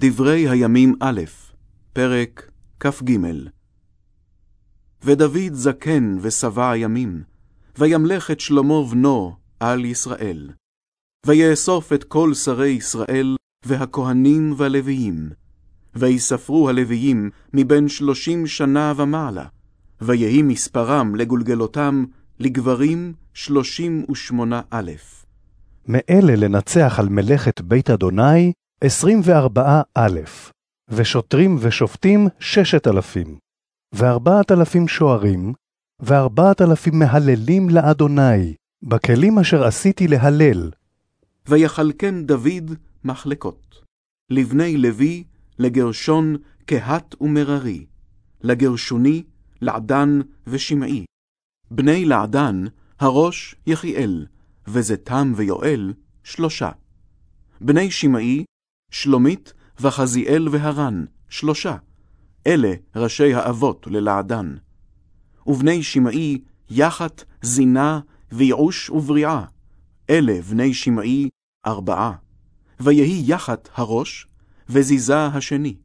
דברי הימים א', פרק כ"ג. ודוד זקן ושבע ימים, וימלך את שלמה בנו על ישראל. ויאסוף את כל שרי ישראל, והכהנים והלוויים. ויספרו הלוויים מבין שלושים שנה ומעלה, ויהי מספרם לגולגלותם לגברים שלושים ושמונה א'. מאלה לנצח על מלאכת בית אדוני, עשרים וארבעה א', ושוטרים ושופטים ששת אלפים, וארבעת אלפים שוערים, וארבעת אלפים מהללים לאדוני, בכלים אשר עשיתי להלל. ויכלכם דוד מחלקות, לבני לוי, לגרשון, קהת ומררי, לגרשוני, לעדן ושמעי. בני לעדן, הראש יחיאל, וזתם ויואל, שלושה. בני שמעי, שלומית וחזיאל והרן, שלושה. אלה ראשי האבות ללעדן. ובני שמעי, יחת, זינה, ויעוש ובריאה. אלה בני שמעי, ארבעה. ויהי יחת הראש, וזיזה השני.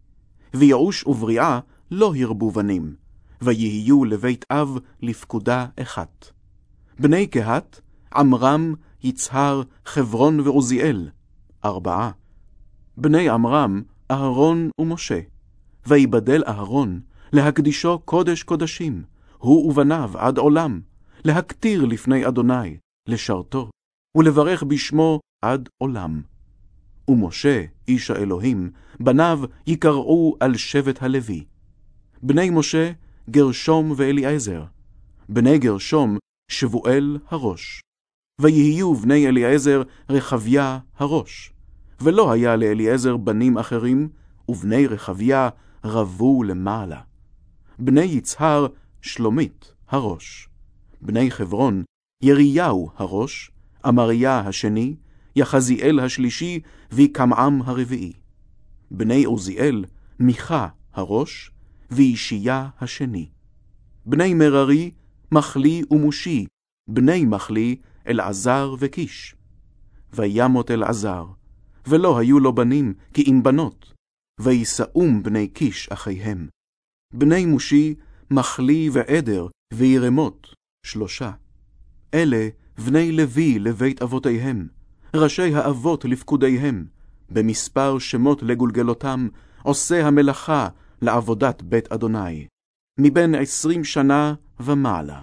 ויעוש ובריאה לא הרבו בנים, ויהיו לבית אב לפקודה אחת. בני קהת, עמרם, יצהר, חברון ועוזיאל, ארבעה. בני עמרם, אהרון ומשה. ויבדל אהרון, להקדישו קודש קודשים, הוא ובניו עד עולם, להקטיר לפני אדוני, לשרתו, ולברך בשמו עד עולם. ומשה, איש האלוהים, בניו יקראו על שבט הלוי. בני משה, גרשום ואליעזר. בני גרשום, שבואל הראש. ויהיו בני אליעזר רחביה הראש. ולא היה לאליעזר בנים אחרים, ובני רחביה רבו למעלה. בני יצהר, שלומית הראש. בני חברון, יריהו הראש, אמריה השני, יחזיאל השלישי, וקמעם הרביעי. בני עוזיאל, מיכה הראש, וישיה השני. בני מררי, מחלי ומושי, בני מחלי, אלעזר וקיש. וימות אלעזר, ולא היו לו בנים, כי אם בנות, וישאום בני קיש אחיהם. בני מושי, מחלי ועדר, וירמות, שלושה. אלה בני לוי לבית אבותיהם, ראשי האבות לפקודיהם, במספר שמות לגולגלותם, עושה המלאכה לעבודת בית אדוני, מבין עשרים שנה ומעלה.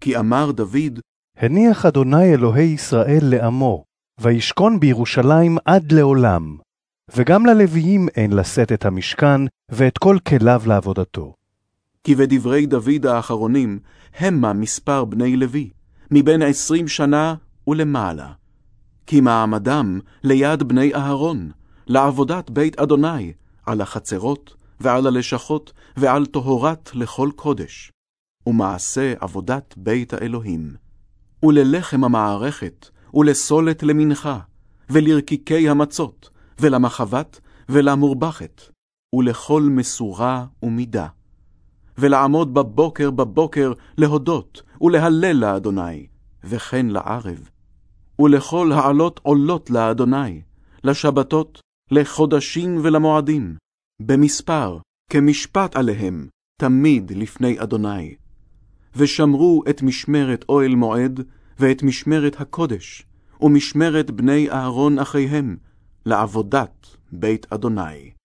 כי אמר דוד, הניח אדוני אלוהי ישראל לעמו, וישכון בירושלים עד לעולם. וגם ללוויים אין לשאת את המשכן, ואת כל כליו לעבודתו. כי בדברי דוד האחרונים, המה מספר בני לוי, מבין עשרים שנה ולמעלה. כי מעמדם ליד בני אהרון, לעבודת בית אדוני, על החצרות, ועל הלשכות, ועל טהרת לכל קודש, ומעשה עבודת בית האלוהים. וללחם המערכת, ולסולת למנחה, ולרקיקי המצות, ולמחבת, ולמורבכת, ולכל מסורה ומידה. ולעמוד בבוקר בבוקר להודות, ולהלל לאדוני, וכן לערב. ולכל העלות עולות לאדוני, לשבתות, לחודשים ולמועדים, במספר, כמשפט עליהם, תמיד לפני אדוני. ושמרו את משמרת אוהל מועד, ואת משמרת הקודש, ומשמרת בני אהרון אחיהם, לעבודת בית אדוני.